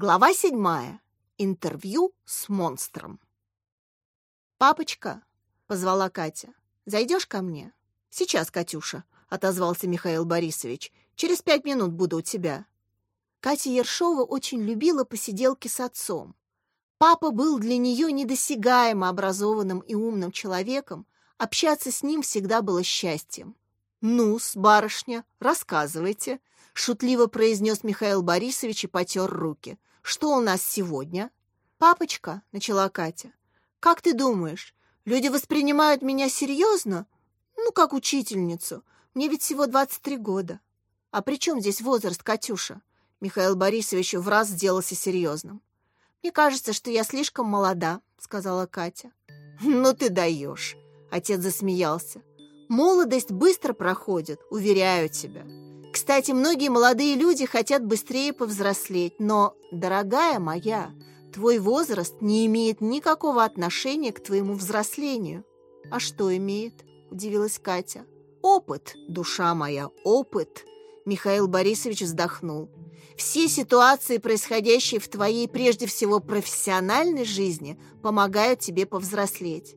Глава седьмая. Интервью с монстром. «Папочка», — позвала Катя, — «зайдешь ко мне?» «Сейчас, Катюша», — отозвался Михаил Борисович. «Через пять минут буду у тебя». Катя Ершова очень любила посиделки с отцом. Папа был для нее недосягаемо образованным и умным человеком, общаться с ним всегда было счастьем. «Ну-с, барышня, рассказывайте», — шутливо произнес Михаил Борисович и потер руки. Что у нас сегодня?» «Папочка», — начала Катя, — «как ты думаешь, люди воспринимают меня серьезно? Ну, как учительницу. Мне ведь всего 23 года». «А при чем здесь возраст, Катюша?» Михаил Борисович в раз сделался серьезным. «Мне кажется, что я слишком молода», — сказала Катя. «Ну ты даешь!» — отец засмеялся. «Молодость быстро проходит, уверяю тебя. Кстати, многие молодые люди хотят быстрее повзрослеть, но, дорогая моя, твой возраст не имеет никакого отношения к твоему взрослению. А что имеет? Удивилась Катя. Опыт, душа моя, опыт. Михаил Борисович вздохнул. Все ситуации, происходящие в твоей прежде всего профессиональной жизни, помогают тебе повзрослеть.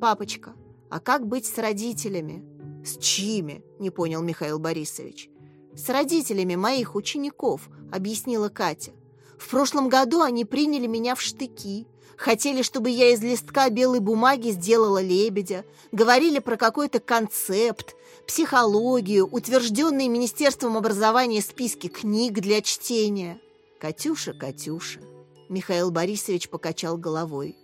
Папочка, а как быть с родителями? С чьими? Не понял Михаил Борисович. «С родителями моих учеников», — объяснила Катя. «В прошлом году они приняли меня в штыки, хотели, чтобы я из листка белой бумаги сделала лебедя, говорили про какой-то концепт, психологию, утвержденные Министерством образования списки книг для чтения». «Катюша, Катюша», — Михаил Борисович покачал головой,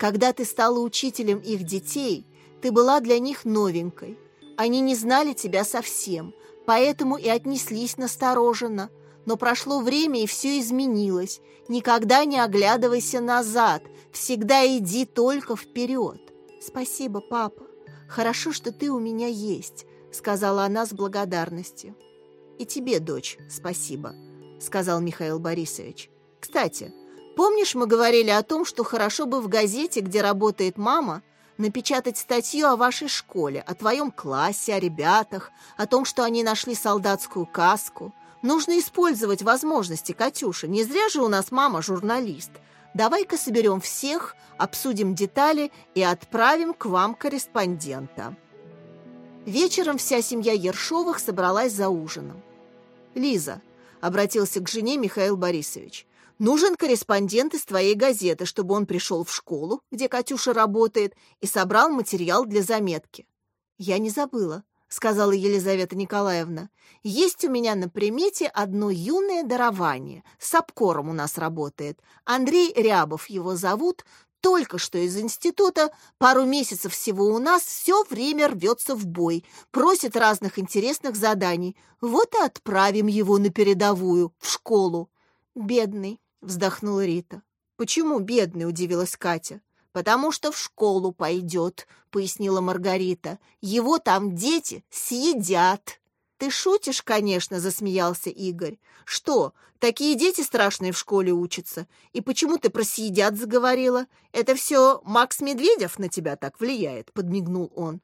«когда ты стала учителем их детей, ты была для них новенькой. Они не знали тебя совсем, поэтому и отнеслись настороженно. Но прошло время, и все изменилось. Никогда не оглядывайся назад, всегда иди только вперед. «Спасибо, папа. Хорошо, что ты у меня есть», — сказала она с благодарностью. «И тебе, дочь, спасибо», — сказал Михаил Борисович. «Кстати, помнишь, мы говорили о том, что хорошо бы в газете, где работает мама, напечатать статью о вашей школе, о твоем классе, о ребятах, о том, что они нашли солдатскую каску. Нужно использовать возможности, Катюша. Не зря же у нас мама журналист. Давай-ка соберем всех, обсудим детали и отправим к вам корреспондента. Вечером вся семья Ершовых собралась за ужином. «Лиза», — обратился к жене Михаил Борисович, Нужен корреспондент из твоей газеты, чтобы он пришел в школу, где Катюша работает, и собрал материал для заметки. Я не забыла, сказала Елизавета Николаевна. Есть у меня на примете одно юное дарование. С обкором у нас работает. Андрей Рябов его зовут, только что из института, пару месяцев всего у нас, все время рвется в бой, просит разных интересных заданий. Вот и отправим его на передовую, в школу. Бедный, вздохнула Рита. «Почему бедный?» — удивилась Катя. «Потому что в школу пойдет», — пояснила Маргарита. «Его там дети съедят». «Ты шутишь, конечно», — засмеялся Игорь. «Что, такие дети страшные в школе учатся? И почему ты про съедят заговорила? Это все Макс Медведев на тебя так влияет», — подмигнул он.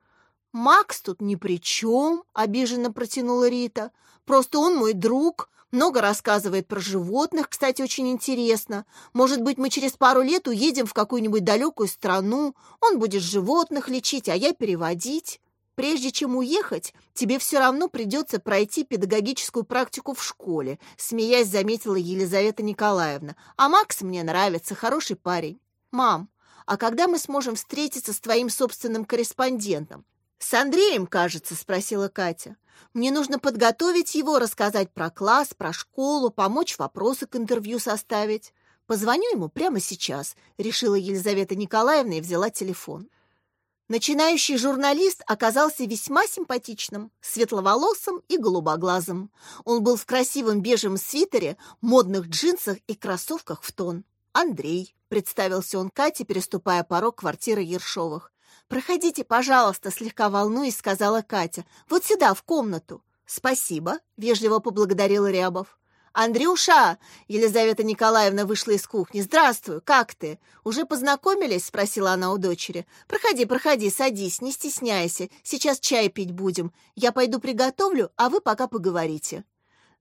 «Макс тут ни при чем», — обиженно протянула Рита. «Просто он мой друг, много рассказывает про животных, кстати, очень интересно. Может быть, мы через пару лет уедем в какую-нибудь далекую страну. Он будет животных лечить, а я переводить. Прежде чем уехать, тебе все равно придется пройти педагогическую практику в школе, смеясь, заметила Елизавета Николаевна. А Макс мне нравится, хороший парень. Мам, а когда мы сможем встретиться с твоим собственным корреспондентом? «С Андреем, кажется?» — спросила Катя. «Мне нужно подготовить его, рассказать про класс, про школу, помочь вопросы к интервью составить. Позвоню ему прямо сейчас», — решила Елизавета Николаевна и взяла телефон. Начинающий журналист оказался весьма симпатичным, светловолосым и голубоглазым. Он был в красивом бежевом свитере, модных джинсах и кроссовках в тон. «Андрей», — представился он Кате, переступая порог квартиры Ершовых. «Проходите, пожалуйста», — слегка волнуясь, сказала Катя. «Вот сюда, в комнату». «Спасибо», — вежливо поблагодарил Рябов. «Андрюша!» — Елизавета Николаевна вышла из кухни. «Здравствуй, как ты? Уже познакомились?» — спросила она у дочери. «Проходи, проходи, садись, не стесняйся. Сейчас чай пить будем. Я пойду приготовлю, а вы пока поговорите».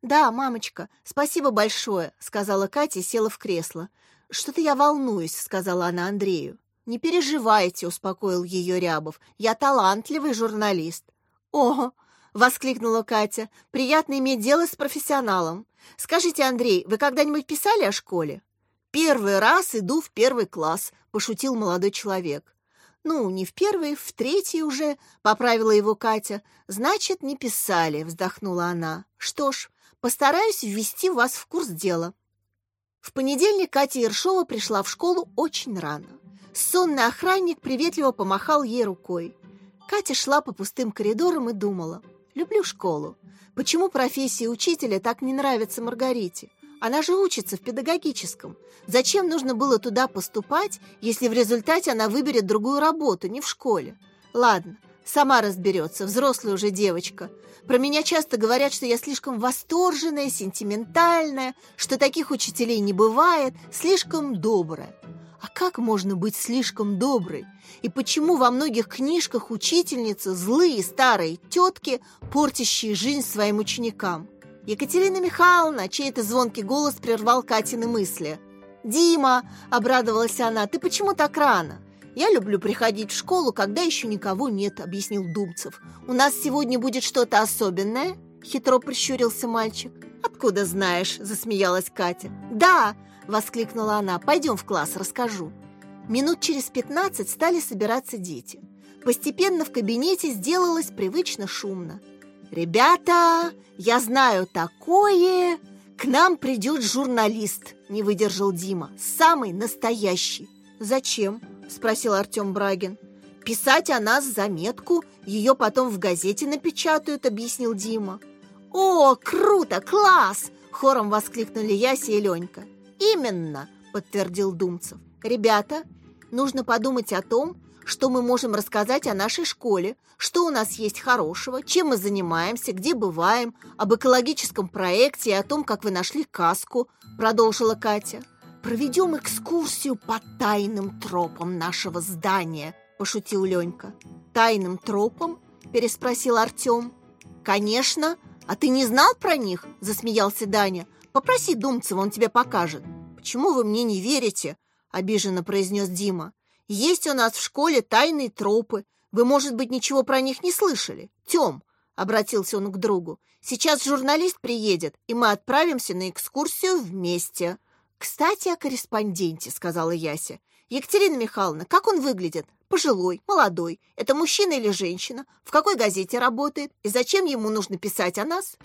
«Да, мамочка, спасибо большое», — сказала Катя и села в кресло. «Что-то я волнуюсь», — сказала она Андрею. «Не переживайте», — успокоил ее Рябов. «Я талантливый журналист». «О!» — воскликнула Катя. «Приятно иметь дело с профессионалом. Скажите, Андрей, вы когда-нибудь писали о школе?» «Первый раз иду в первый класс», — пошутил молодой человек. «Ну, не в первый, в третий уже», — поправила его Катя. «Значит, не писали», — вздохнула она. «Что ж, постараюсь ввести вас в курс дела». В понедельник Катя Ершова пришла в школу очень рано. Сонный охранник приветливо помахал ей рукой. Катя шла по пустым коридорам и думала. «Люблю школу. Почему профессия учителя так не нравится Маргарите? Она же учится в педагогическом. Зачем нужно было туда поступать, если в результате она выберет другую работу, не в школе? Ладно, сама разберется, взрослая уже девочка. Про меня часто говорят, что я слишком восторженная, сентиментальная, что таких учителей не бывает, слишком добрая. А как можно быть слишком доброй? И почему во многих книжках учительницы злые старые тетки, портящие жизнь своим ученикам? Екатерина Михайловна, чей-то звонкий голос прервал Катины мысли. «Дима!» – обрадовалась она. «Ты почему так рано?» «Я люблю приходить в школу, когда еще никого нет», – объяснил Дубцев. «У нас сегодня будет что-то особенное?» – хитро прищурился мальчик. «Откуда знаешь?» – засмеялась Катя. «Да!» – воскликнула она. «Пойдем в класс, расскажу». Минут через пятнадцать стали собираться дети. Постепенно в кабинете сделалось привычно шумно. «Ребята, я знаю такое! К нам придет журналист!» — не выдержал Дима. «Самый настоящий!» «Зачем?» — спросил Артем Брагин. «Писать о нас заметку, ее потом в газете напечатают», — объяснил Дима. «О, круто! Класс!» — хором воскликнули Яся и Ленька. «Именно!» — подтвердил Думцев. «Ребята, нужно подумать о том, что мы можем рассказать о нашей школе, что у нас есть хорошего, чем мы занимаемся, где бываем, об экологическом проекте и о том, как вы нашли каску», — продолжила Катя. «Проведем экскурсию по тайным тропам нашего здания», — пошутил Ленька. «Тайным тропам?» — переспросил Артем. «Конечно. А ты не знал про них?» — засмеялся Даня. «Попроси Думцева, он тебе покажет». «Почему вы мне не верите?» — обиженно произнес Дима. Есть у нас в школе тайные тропы. Вы, может быть, ничего про них не слышали? Тем, — обратился он к другу, — сейчас журналист приедет, и мы отправимся на экскурсию вместе. Кстати, о корреспонденте, — сказала Яся. Екатерина Михайловна, как он выглядит? Пожилой, молодой. Это мужчина или женщина? В какой газете работает? И зачем ему нужно писать о нас?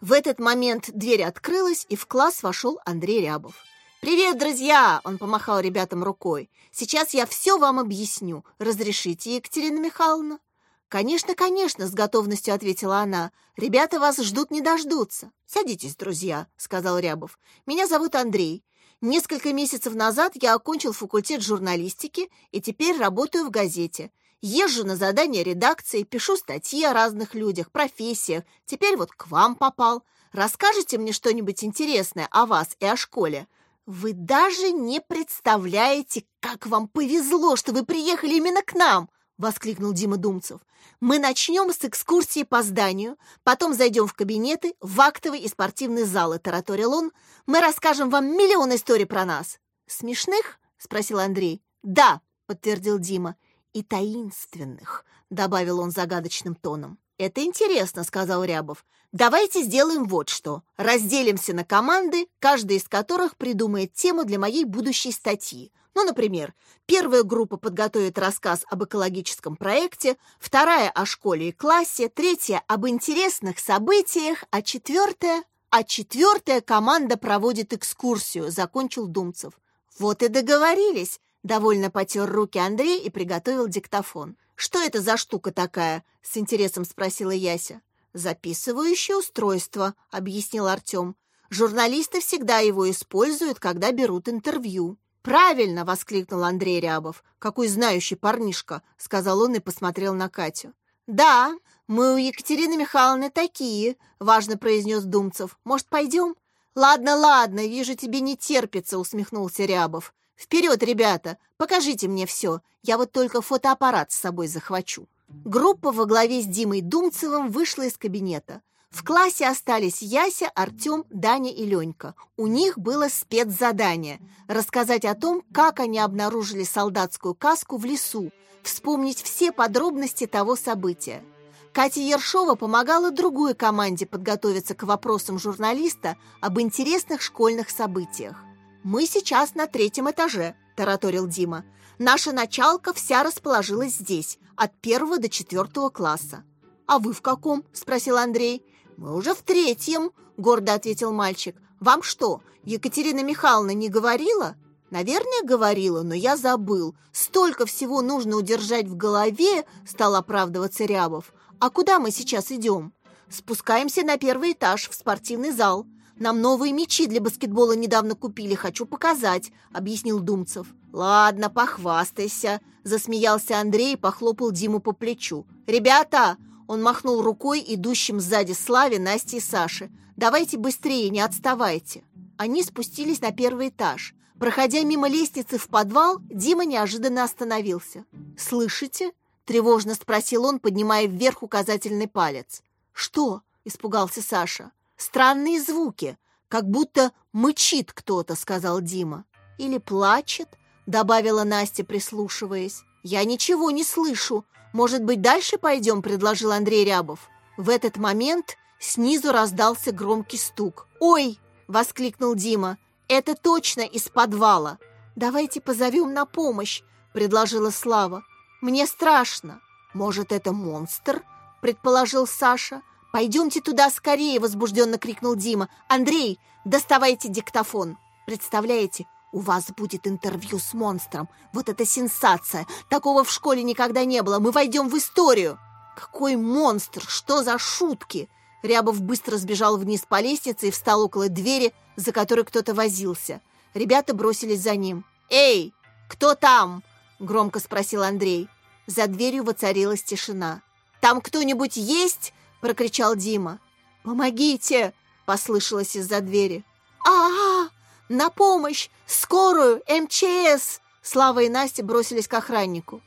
В этот момент дверь открылась, и в класс вошел Андрей Рябов. «Привет, друзья!» – он помахал ребятам рукой. «Сейчас я все вам объясню. Разрешите, Екатерина Михайловна?» «Конечно, конечно», – с готовностью ответила она. «Ребята вас ждут не дождутся». «Садитесь, друзья», – сказал Рябов. «Меня зовут Андрей. Несколько месяцев назад я окончил факультет журналистики и теперь работаю в газете. Езжу на задания редакции, пишу статьи о разных людях, профессиях. Теперь вот к вам попал. Расскажите мне что-нибудь интересное о вас и о школе?» «Вы даже не представляете, как вам повезло, что вы приехали именно к нам!» — воскликнул Дима Думцев. «Мы начнем с экскурсии по зданию, потом зайдем в кабинеты, в актовый и спортивный залы», — тараторил он. «Мы расскажем вам миллион историй про нас». «Смешных?» — спросил Андрей. «Да», — подтвердил Дима. «И таинственных», — добавил он загадочным тоном. «Это интересно», — сказал Рябов. «Давайте сделаем вот что. Разделимся на команды, каждая из которых придумает тему для моей будущей статьи. Ну, например, первая группа подготовит рассказ об экологическом проекте, вторая — о школе и классе, третья — об интересных событиях, а четвертая... А четвертая команда проводит экскурсию, закончил Думцев. Вот и договорились. Довольно потер руки Андрей и приготовил диктофон. «Что это за штука такая?» — с интересом спросила Яся. «Записывающее устройство», — объяснил Артем. «Журналисты всегда его используют, когда берут интервью». «Правильно!» — воскликнул Андрей Рябов. «Какой знающий парнишка!» — сказал он и посмотрел на Катю. «Да, мы у Екатерины Михайловны такие», — важно произнес Думцев. «Может, пойдем?» «Ладно, ладно, вижу, тебе не терпится», — усмехнулся Рябов. «Вперед, ребята! Покажите мне все. Я вот только фотоаппарат с собой захвачу». Группа во главе с Димой Думцевым вышла из кабинета. В классе остались Яся, Артем, Даня и Ленька. У них было спецзадание – рассказать о том, как они обнаружили солдатскую каску в лесу, вспомнить все подробности того события. Катя Ершова помогала другой команде подготовиться к вопросам журналиста об интересных школьных событиях. «Мы сейчас на третьем этаже», – тараторил Дима. «Наша началка вся расположилась здесь, от первого до четвертого класса». «А вы в каком?» – спросил Андрей. «Мы уже в третьем», — гордо ответил мальчик. «Вам что, Екатерина Михайловна не говорила?» «Наверное, говорила, но я забыл. Столько всего нужно удержать в голове», — стал оправдываться Рябов. «А куда мы сейчас идем?» «Спускаемся на первый этаж, в спортивный зал. Нам новые мячи для баскетбола недавно купили, хочу показать», — объяснил Думцев. «Ладно, похвастайся», — засмеялся Андрей и похлопал Диму по плечу. «Ребята, он махнул рукой идущим сзади Славе, Насте и Саше. «Давайте быстрее, не отставайте!» Они спустились на первый этаж. Проходя мимо лестницы в подвал, Дима неожиданно остановился. «Слышите?» – тревожно спросил он, поднимая вверх указательный палец. «Что?» – испугался Саша. «Странные звуки, как будто мычит кто-то», – сказал Дима. «Или плачет?» – добавила Настя, прислушиваясь. «Я ничего не слышу», «Может быть, дальше пойдем?» – предложил Андрей Рябов. В этот момент снизу раздался громкий стук. «Ой!» – воскликнул Дима. «Это точно из подвала!» «Давайте позовем на помощь!» – предложила Слава. «Мне страшно!» «Может, это монстр?» – предположил Саша. «Пойдемте туда скорее!» – возбужденно крикнул Дима. «Андрей, доставайте диктофон!» Представляете, у вас будет интервью с монстром. Вот это сенсация. Такого в школе никогда не было. Мы войдем в историю. Какой монстр? Что за шутки? Рябов быстро сбежал вниз по лестнице и встал около двери, за которой кто-то возился. Ребята бросились за ним. «Эй, кто там?» – громко спросил Андрей. За дверью воцарилась тишина. «Там кто-нибудь есть?» – прокричал Дима. «Помогите!» – послышалось из-за двери. «А-а-а!» «На помощь! Скорую! МЧС!» Слава и Настя бросились к охраннику.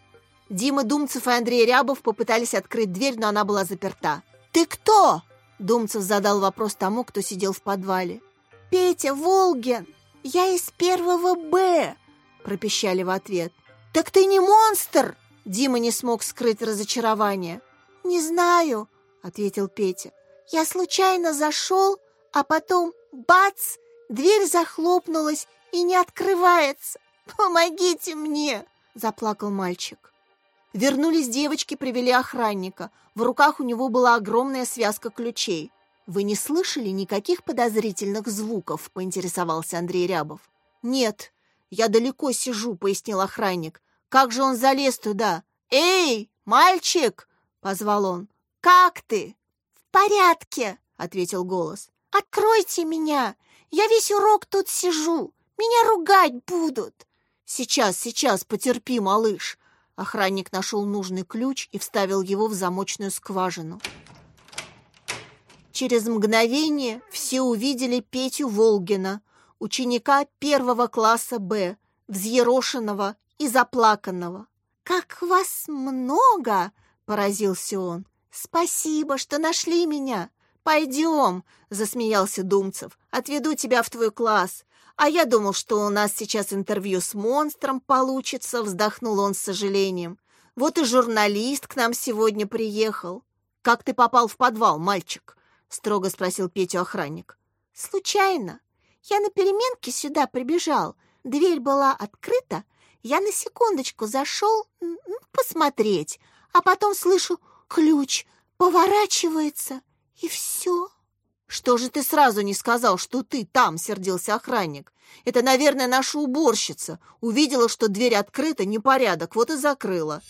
Дима Думцев и Андрей Рябов попытались открыть дверь, но она была заперта. «Ты кто?» Думцев задал вопрос тому, кто сидел в подвале. «Петя Волгин! Я из первого Б!» пропищали в ответ. «Так ты не монстр!» Дима не смог скрыть разочарование. «Не знаю», — ответил Петя. «Я случайно зашел, а потом бац! Дверь захлопнулась и не открывается. Помогите мне!» – заплакал мальчик. Вернулись девочки, привели охранника. В руках у него была огромная связка ключей. «Вы не слышали никаких подозрительных звуков?» – поинтересовался Андрей Рябов. «Нет, я далеко сижу», – пояснил охранник. «Как же он залез туда?» «Эй, мальчик!» – позвал он. «Как ты?» «В порядке», – ответил голос. «Откройте меня! Я весь урок тут сижу. Меня ругать будут. Сейчас, сейчас, потерпи, малыш. Охранник нашел нужный ключ и вставил его в замочную скважину. Через мгновение все увидели Петю Волгина, ученика первого класса «Б», взъерошенного и заплаканного. «Как вас много!» — поразился он. «Спасибо, что нашли меня. «Пойдем», — засмеялся Думцев, — «отведу тебя в твой класс. А я думал, что у нас сейчас интервью с монстром получится», — вздохнул он с сожалением. «Вот и журналист к нам сегодня приехал». «Как ты попал в подвал, мальчик?» — строго спросил Петю охранник. «Случайно. Я на переменке сюда прибежал. Дверь была открыта. Я на секундочку зашел посмотреть, а потом слышу ключ поворачивается». «И все?» «Что же ты сразу не сказал, что ты там?» — сердился охранник. «Это, наверное, наша уборщица. Увидела, что дверь открыта, непорядок, вот и закрыла».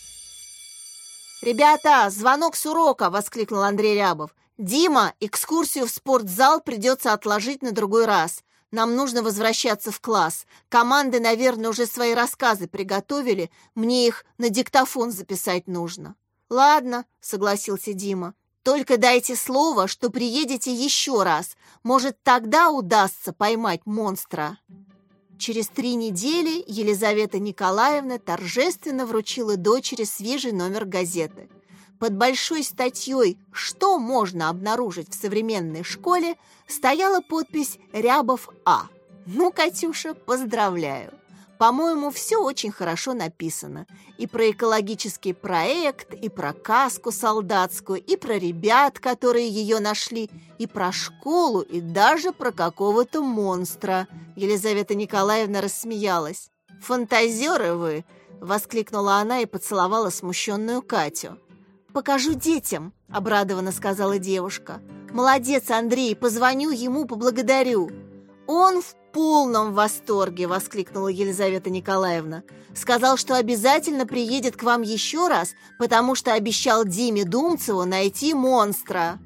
«Ребята, звонок с урока!» — воскликнул Андрей Рябов. «Дима, экскурсию в спортзал придется отложить на другой раз. Нам нужно возвращаться в класс. Команды, наверное, уже свои рассказы приготовили. Мне их на диктофон записать нужно». «Ладно», — согласился Дима. Только дайте слово, что приедете еще раз. Может, тогда удастся поймать монстра». Через три недели Елизавета Николаевна торжественно вручила дочери свежий номер газеты. под большой статьей «Что можно обнаружить в современной школе» стояла подпись «Рябов А». Ну, Катюша, поздравляю! По-моему, все очень хорошо написано. И про экологический проект, и про каску солдатскую, и про ребят, которые ее нашли, и про школу, и даже про какого-то монстра. Елизавета Николаевна рассмеялась. «Фантазеры вы!» — воскликнула она и поцеловала смущенную Катю. «Покажу детям», — обрадованно сказала девушка. «Молодец, Андрей, позвоню ему, поблагодарю». «Он в полном восторге!» — воскликнула Елизавета Николаевна. «Сказал, что обязательно приедет к вам еще раз, потому что обещал Диме Думцеву найти монстра».